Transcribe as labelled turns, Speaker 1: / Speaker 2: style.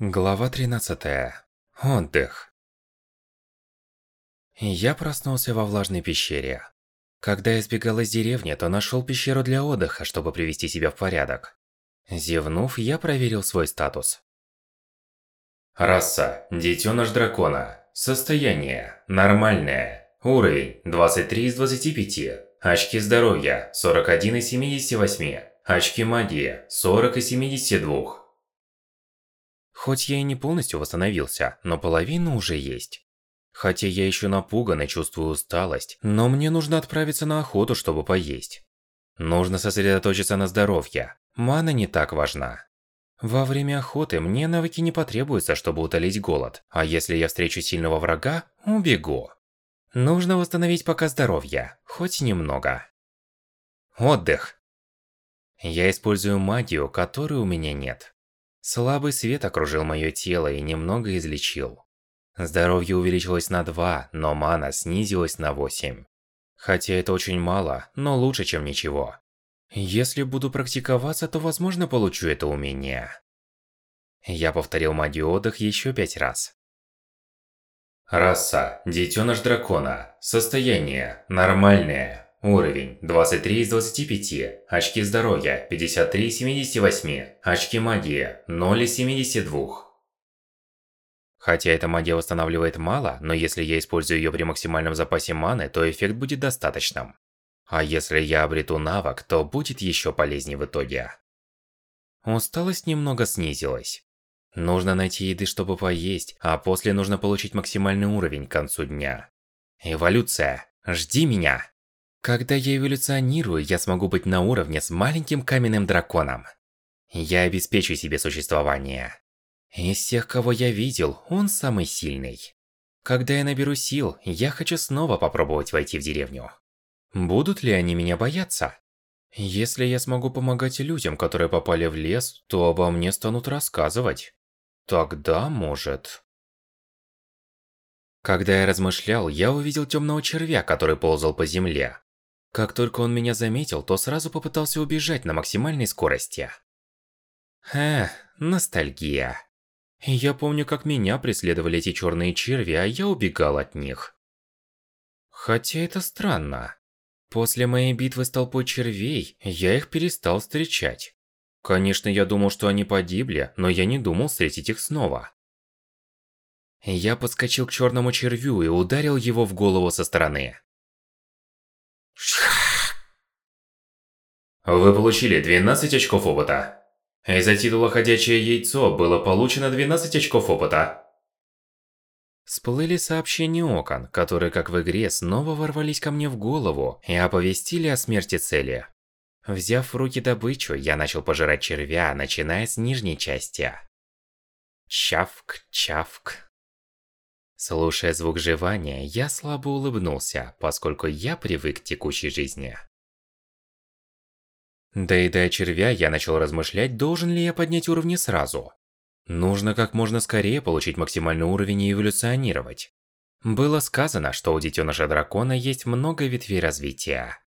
Speaker 1: Глава 13. Отдых. Я проснулся во влажной пещере. Когда я сбегал из деревни, то нашел пещеру для отдыха, чтобы привести себя в порядок. Зевнув, я проверил свой статус.
Speaker 2: Раса – детеныш дракона. Состояние – нормальное. Уровень – 23 из 25. Очки здоровья – 41 из 78. Очки магии – 40 из 72.
Speaker 1: Хоть я и не полностью восстановился, но половина уже есть. Хотя я еще напуган и чувствую усталость, но мне нужно отправиться на охоту, чтобы поесть. Нужно сосредоточиться на здоровье. Мана не так важна. Во время охоты мне навыки не потребуются, чтобы утолить голод, а если я встречу сильного врага, убегу. Нужно восстановить пока здоровье, хоть немного. Отдых. Я использую магию, которой у меня нет. Слабый свет окружил мое тело и немного излечил. Здоровье увеличилось на 2, но мана снизилась на 8. Хотя это очень мало, но лучше, чем ничего. Если буду практиковаться, то возможно получу это умение. Я повторил магию отдых еще пять раз.
Speaker 2: Раса – детеныш дракона. Состояние – нормальное. Уровень 23 из 25. Очки здоровья 53 из 78. Очки магии 0 из 72.
Speaker 1: Хотя эта магия восстанавливает мало, но если я использую ее при максимальном запасе маны, то эффект будет достаточным. А если я обрету навык, то будет еще полезнее в итоге. Усталость немного снизилась. Нужно найти еды, чтобы поесть, а после нужно получить максимальный уровень к концу дня. Эволюция, жди меня! Когда я эволюционирую, я смогу быть на уровне с маленьким каменным драконом. Я обеспечу себе существование. Из всех, кого я видел, он самый сильный. Когда я наберу сил, я хочу снова попробовать войти в деревню. Будут ли они меня бояться? Если я смогу помогать людям, которые попали в лес, то обо мне станут рассказывать. Тогда, может... Когда я размышлял, я увидел темного червя, который ползал по земле. Как только он меня заметил, то сразу попытался убежать на максимальной скорости. Эх, ностальгия. Я помню, как меня преследовали эти черные черви, а я убегал от них. Хотя это странно. После моей битвы с толпой червей, я их перестал встречать. Конечно, я думал, что они погибли, но я не думал встретить их снова. Я подскочил к черному червю и ударил его в голову со стороны.
Speaker 2: Вы получили 12 очков опыта. Из-за титула «Ходячее яйцо» было получено 12 очков опыта.
Speaker 1: Всплыли сообщения окон, которые, как в игре, снова ворвались ко мне в голову и оповестили о смерти цели. Взяв в руки добычу, я начал пожирать червя, начиная с нижней части. Чавк, чавк. Слушая звук жевания, я слабо улыбнулся, поскольку я привык к текущей жизни. Доедая червя, я начал размышлять, должен ли я поднять уровни сразу. Нужно как можно скорее получить максимальный уровень и эволюционировать. Было сказано, что у детеныша дракона есть много ветвей развития.